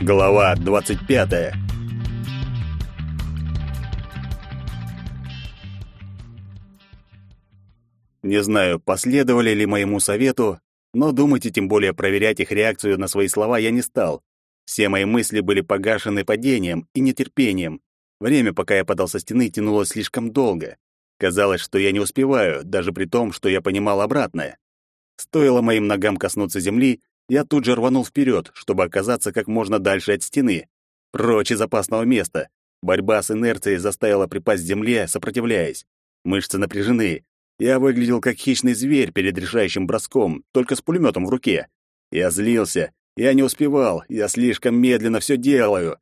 Глава 25. Не знаю, последовали ли моему совету, но думать и тем более проверять их реакцию на свои слова я не стал. Все мои мысли были погашены падением и нетерпением. Время, пока я падал со стены, тянулось слишком долго. Казалось, что я не успеваю, даже при том, что я понимал обратное. Стоило моим ногам коснуться земли, я тут же рванул вперед, чтобы оказаться как можно дальше от стены. Прочь из опасного места. Борьба с инерцией заставила припасть к земле, сопротивляясь. Мышцы напряжены. Я выглядел как хищный зверь перед решающим броском, только с пулеметом в руке. Я злился. Я не успевал. Я слишком медленно все делаю.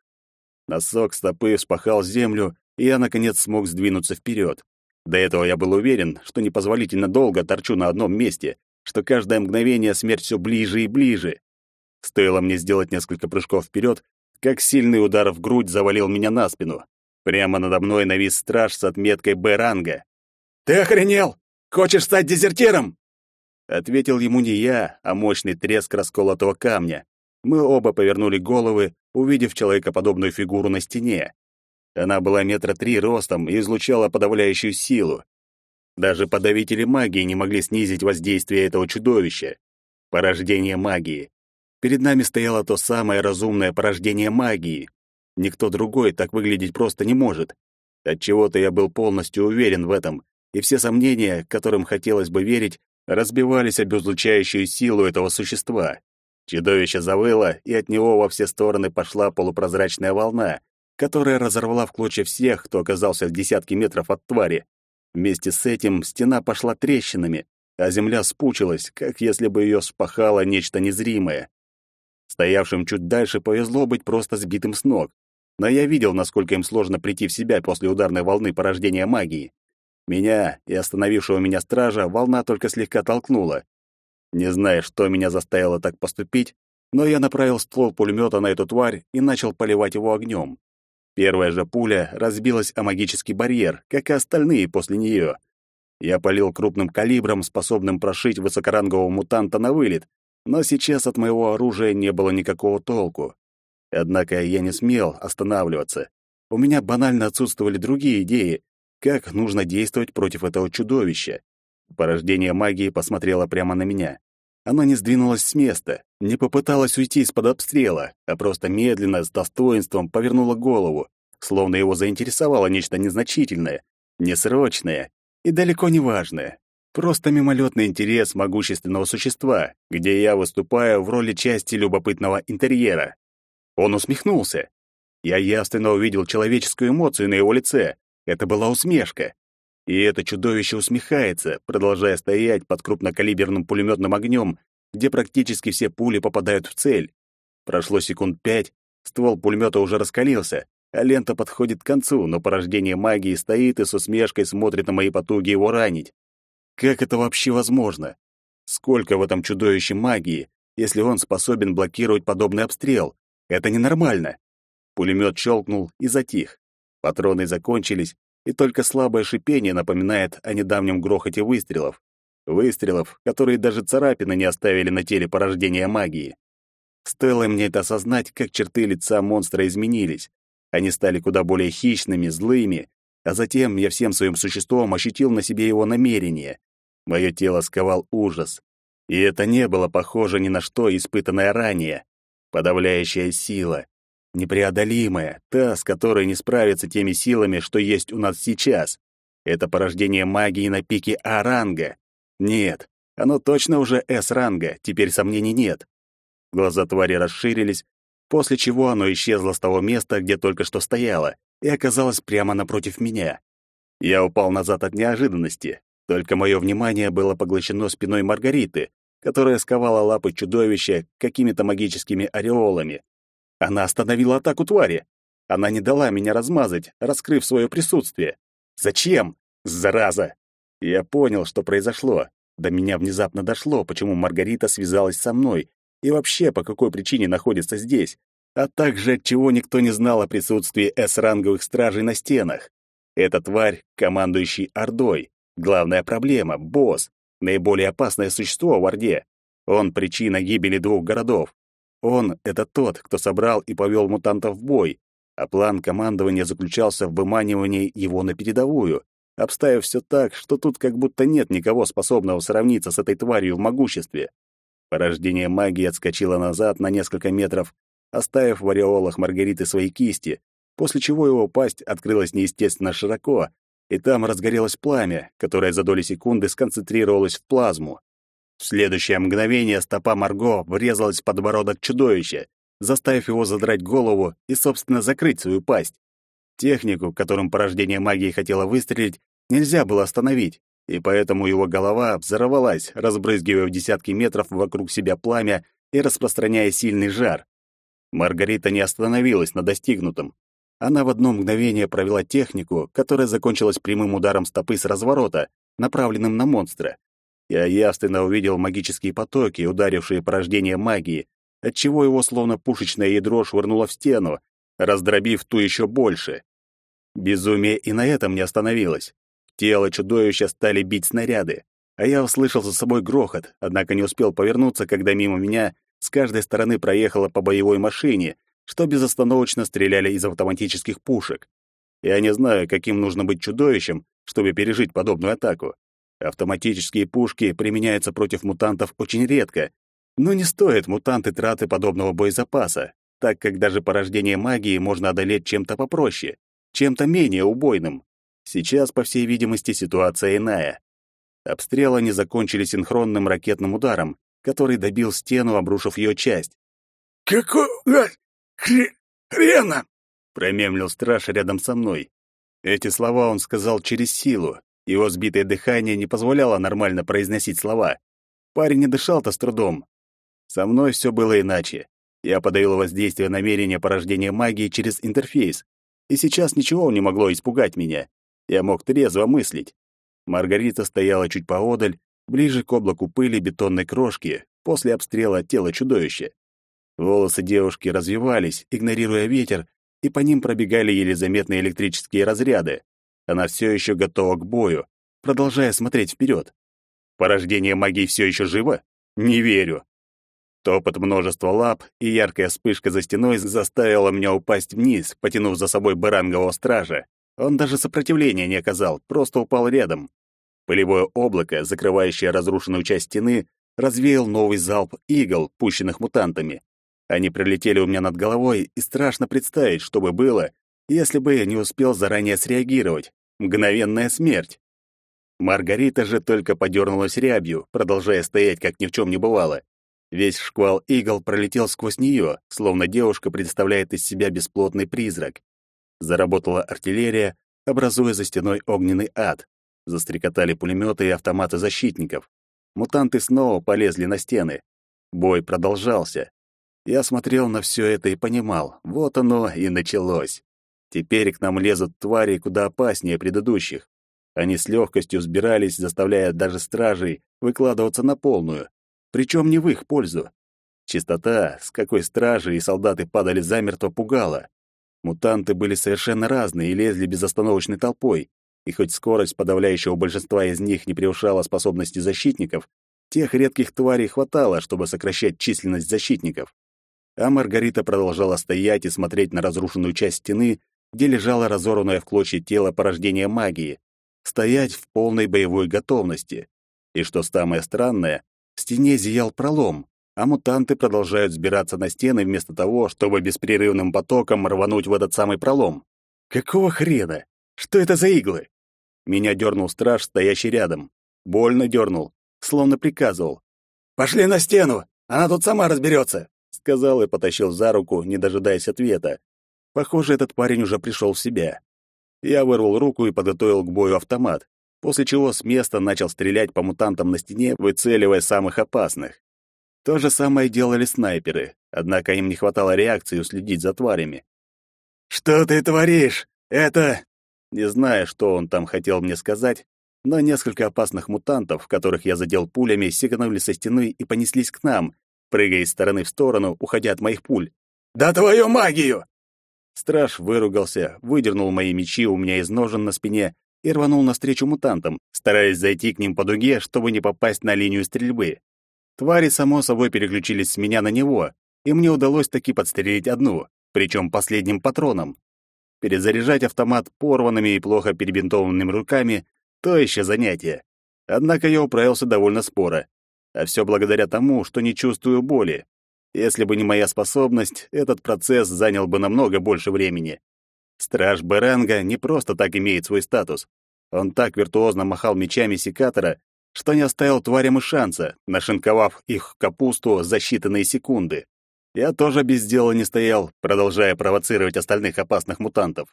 Носок стопы вспахал землю, и я, наконец, смог сдвинуться вперед. До этого я был уверен, что непозволительно долго торчу на одном месте, что каждое мгновение смерть все ближе и ближе. Стоило мне сделать несколько прыжков вперед, как сильный удар в грудь завалил меня на спину. Прямо надо мной навис страж с отметкой Б-ранга. «Ты охренел? Хочешь стать дезертиром?» Ответил ему не я, а мощный треск расколотого камня. Мы оба повернули головы, увидев человекоподобную фигуру на стене. Она была метра три ростом и излучала подавляющую силу. Даже подавители магии не могли снизить воздействие этого чудовища. Порождение магии. Перед нами стояло то самое разумное порождение магии. Никто другой так выглядеть просто не может. Отчего-то я был полностью уверен в этом, и все сомнения, которым хотелось бы верить, разбивались об излучающую силу этого существа. Чудовище завыло, и от него во все стороны пошла полупрозрачная волна, которая разорвала в клочья всех, кто оказался в десятке метров от твари. Вместе с этим стена пошла трещинами, а земля спучилась, как если бы ее спахало нечто незримое. Стоявшим чуть дальше повезло быть просто сбитым с ног, но я видел, насколько им сложно прийти в себя после ударной волны порождения магии. Меня и остановившего меня стража волна только слегка толкнула. Не зная, что меня заставило так поступить, но я направил ствол пулемета на эту тварь и начал поливать его огнем. Первая же пуля разбилась о магический барьер, как и остальные после нее. Я полил крупным калибром, способным прошить высокорангового мутанта на вылет, но сейчас от моего оружия не было никакого толку. Однако я не смел останавливаться. У меня банально отсутствовали другие идеи, как нужно действовать против этого чудовища. Порождение магии посмотрело прямо на меня. Оно не сдвинулось с места, не попыталась уйти из-под обстрела, а просто медленно, с достоинством повернула голову, словно его заинтересовало нечто незначительное, несрочное и далеко не важное. Просто мимолетный интерес могущественного существа, где я выступаю в роли части любопытного интерьера. Он усмехнулся. Я явственно увидел человеческую эмоцию на его лице. Это была усмешка. И это чудовище усмехается, продолжая стоять под крупнокалиберным пулеметным огнем где практически все пули попадают в цель. Прошло секунд пять, ствол пулемета уже раскалился, а лента подходит к концу, но порождение магии стоит и с усмешкой смотрит на мои потуги его ранить. Как это вообще возможно? Сколько в этом чудовище магии, если он способен блокировать подобный обстрел? Это ненормально. Пулемет щелкнул и затих. Патроны закончились, и только слабое шипение напоминает о недавнем грохоте выстрелов. Выстрелов, которые даже царапины не оставили на теле порождения магии. Стоило мне это осознать, как черты лица монстра изменились. Они стали куда более хищными, злыми, а затем я всем своим существом ощутил на себе его намерение. Мое тело сковал ужас. И это не было похоже ни на что испытанное ранее. Подавляющая сила, непреодолимая, та, с которой не справиться теми силами, что есть у нас сейчас. Это порождение магии на пике А-ранга. Нет, оно точно уже С-ранга, теперь сомнений нет. Глаза твари расширились, после чего оно исчезло с того места, где только что стояло, и оказалось прямо напротив меня. Я упал назад от неожиданности, только мое внимание было поглощено спиной Маргариты, которая сковала лапы чудовища какими-то магическими ореолами. Она остановила атаку твари. Она не дала меня размазать, раскрыв свое присутствие. Зачем? Зараза! Я понял, что произошло. До меня внезапно дошло, почему Маргарита связалась со мной и вообще по какой причине находится здесь, а также отчего никто не знал о присутствии С-ранговых стражей на стенах. Эта тварь, командующий Ордой, главная проблема, босс, наиболее опасное существо в Орде. Он причина гибели двух городов. Он — это тот, кто собрал и повел мутантов в бой, а план командования заключался в выманивании его на передовую, обставив все так, что тут как будто нет никого способного сравниться с этой тварью в могуществе. Порождение магии отскочило назад на несколько метров, оставив в ореолах Маргариты свои кисти, после чего его пасть открылась неестественно широко, и там разгорелось пламя, которое за доли секунды сконцентрировалось в плазму. В следующее мгновение стопа Марго врезалась в подбородок чудовища, заставив его задрать голову и, собственно, закрыть свою пасть. Технику, которым порождение магии хотело выстрелить, нельзя было остановить, и поэтому его голова взорвалась, разбрызгивая в десятки метров вокруг себя пламя и распространяя сильный жар. Маргарита не остановилась на достигнутом. Она в одно мгновение провела технику, которая закончилась прямым ударом стопы с разворота, направленным на монстра. Я явственно увидел магические потоки, ударившие порождение магии, отчего его словно пушечное ядро швырнуло в стену, раздробив ту еще больше. Безумие и на этом не остановилось. Тело чудовища стали бить снаряды, а я услышал за собой грохот, однако не успел повернуться, когда мимо меня с каждой стороны проехала по боевой машине, что безостановочно стреляли из автоматических пушек. Я не знаю, каким нужно быть чудовищем, чтобы пережить подобную атаку. Автоматические пушки применяются против мутантов очень редко, но не стоит мутанты траты подобного боезапаса, так как даже порождение магии можно одолеть чем-то попроще, чем-то менее убойным. Сейчас, по всей видимости, ситуация иная. Обстрелы не закончились синхронным ракетным ударом, который добил стену, обрушив ее часть. «Какого хрена?» — промемлил страж рядом со мной. Эти слова он сказал через силу. Его сбитое дыхание не позволяло нормально произносить слова. Парень не дышал-то с трудом. Со мной все было иначе. Я подавил воздействие намерения порождения магии через интерфейс, и сейчас ничего не могло испугать меня. Я мог трезво мыслить. Маргарита стояла чуть поодаль, ближе к облаку пыли бетонной крошки, после обстрела тела чудовища. Волосы девушки развивались, игнорируя ветер, и по ним пробегали еле заметные электрические разряды. Она все еще готова к бою, продолжая смотреть вперед. Порождение магии все еще живо? Не верю. Топот множества лап и яркая вспышка за стеной заставила меня упасть вниз, потянув за собой барангового стража. Он даже сопротивления не оказал, просто упал рядом. Пылевое облако, закрывающее разрушенную часть стены, развеял новый залп игл, пущенных мутантами. Они пролетели у меня над головой, и страшно представить, что бы было, если бы я не успел заранее среагировать. Мгновенная смерть. Маргарита же только подернулась рябью, продолжая стоять, как ни в чем не бывало. Весь шквал игл пролетел сквозь нее, словно девушка представляет из себя бесплотный призрак. Заработала артиллерия, образуя за стеной огненный ад. Застрекотали пулеметы и автоматы защитников. Мутанты снова полезли на стены. Бой продолжался. Я смотрел на все это и понимал, вот оно и началось. Теперь к нам лезут твари куда опаснее предыдущих. Они с легкостью сбирались, заставляя даже стражей выкладываться на полную, причем не в их пользу. Чистота, с какой стражи и солдаты падали замертво, пугала. Мутанты были совершенно разные и лезли безостановочной толпой, и хоть скорость подавляющего большинства из них не превышала способности защитников, тех редких тварей хватало, чтобы сокращать численность защитников. А Маргарита продолжала стоять и смотреть на разрушенную часть стены, где лежало разорванное в клочья тело порождения магии, стоять в полной боевой готовности. И что самое странное, в стене зиял пролом, а мутанты продолжают сбираться на стены вместо того, чтобы беспрерывным потоком рвануть в этот самый пролом. Какого хрена? Что это за иглы? Меня дернул страж, стоящий рядом. Больно дернул, словно приказывал. «Пошли на стену! Она тут сама разберется!» Сказал и потащил за руку, не дожидаясь ответа. Похоже, этот парень уже пришел в себя. Я вырвал руку и подготовил к бою автомат, после чего с места начал стрелять по мутантам на стене, выцеливая самых опасных. То же самое делали снайперы, однако им не хватало реакции уследить за тварями. «Что ты творишь? Это...» Не знаю, что он там хотел мне сказать, но несколько опасных мутантов, которых я задел пулями, сиганули со стены и понеслись к нам, прыгая из стороны в сторону, уходя от моих пуль. «Да твою магию!» Страж выругался, выдернул мои мечи у меня из ножен на спине и рванул навстречу мутантам, стараясь зайти к ним по дуге, чтобы не попасть на линию стрельбы. Твари, само собой, переключились с меня на него, и мне удалось таки подстрелить одну, причем последним патроном. Перезаряжать автомат порванными и плохо перебинтованными руками — то еще занятие. Однако я управился довольно споро. А все благодаря тому, что не чувствую боли. Если бы не моя способность, этот процесс занял бы намного больше времени. Страж Беранга не просто так имеет свой статус. Он так виртуозно махал мечами секатора, что не оставил тварям и шанса, нашинковав их капусту за считанные секунды. Я тоже без дела не стоял, продолжая провоцировать остальных опасных мутантов.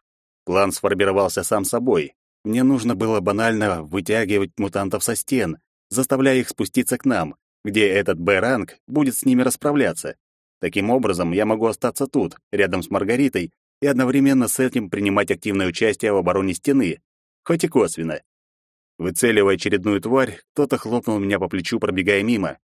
План сформировался сам собой. Мне нужно было банально вытягивать мутантов со стен, заставляя их спуститься к нам, где этот Б-ранг будет с ними расправляться. Таким образом, я могу остаться тут, рядом с Маргаритой, и одновременно с этим принимать активное участие в обороне стены, хоть и косвенно. Выцеливая очередную тварь, кто-то хлопнул меня по плечу, пробегая мимо.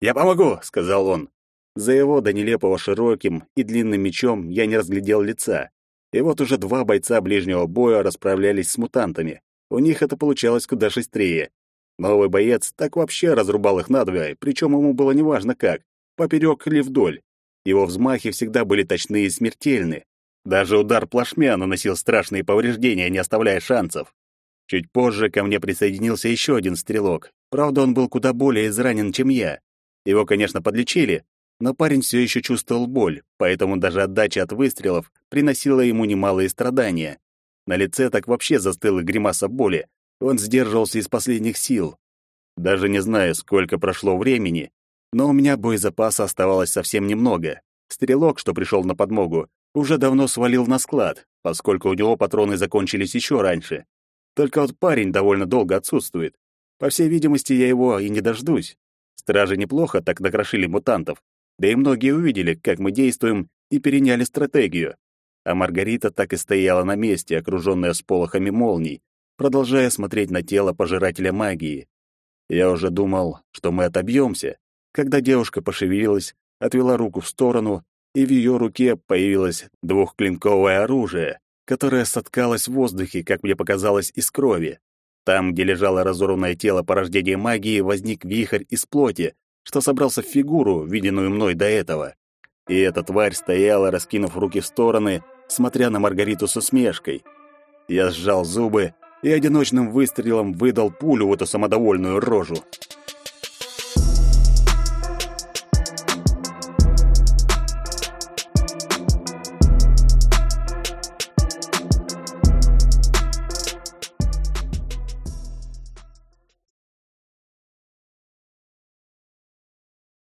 «Я помогу!» — сказал он. За его до нелепого широким и длинным мечом я не разглядел лица. И вот уже два бойца ближнего боя расправлялись с мутантами. У них это получалось куда шустрее. Новый боец так вообще разрубал их надвое, причем ему было неважно как, поперек или вдоль. Его взмахи всегда были точны и смертельны. Даже удар плашмя наносил страшные повреждения, не оставляя шансов. Чуть позже ко мне присоединился еще один стрелок. Правда, он был куда более изранен, чем я. Его, конечно, подлечили, но парень все еще чувствовал боль, поэтому даже отдача от выстрелов приносила ему немалые страдания. На лице так вообще застыла гримаса боли. Он сдерживался из последних сил. Даже не знаю, сколько прошло времени, но у меня боезапаса оставалось совсем немного. Стрелок, что пришел на подмогу, уже давно свалил на склад, поскольку у него патроны закончились еще раньше. Только вот парень довольно долго отсутствует. По всей видимости, я его и не дождусь. Стражи неплохо так накрошили мутантов, да и многие увидели, как мы действуем, и переняли стратегию. А Маргарита так и стояла на месте, окруженная сполохами молний, продолжая смотреть на тело пожирателя магии. Я уже думал, что мы отобьемся, когда девушка пошевелилась, отвела руку в сторону и в ее руке появилось двухклинковое оружие, которое соткалось в воздухе, как мне показалось, из крови. Там, где лежало разорванное тело порождения магии, возник вихрь из плоти, что собрался в фигуру, виденную мной до этого. И эта тварь стояла, раскинув руки в стороны, смотря на Маргариту с усмешкой. Я сжал зубы и одиночным выстрелом выдал пулю в эту самодовольную рожу.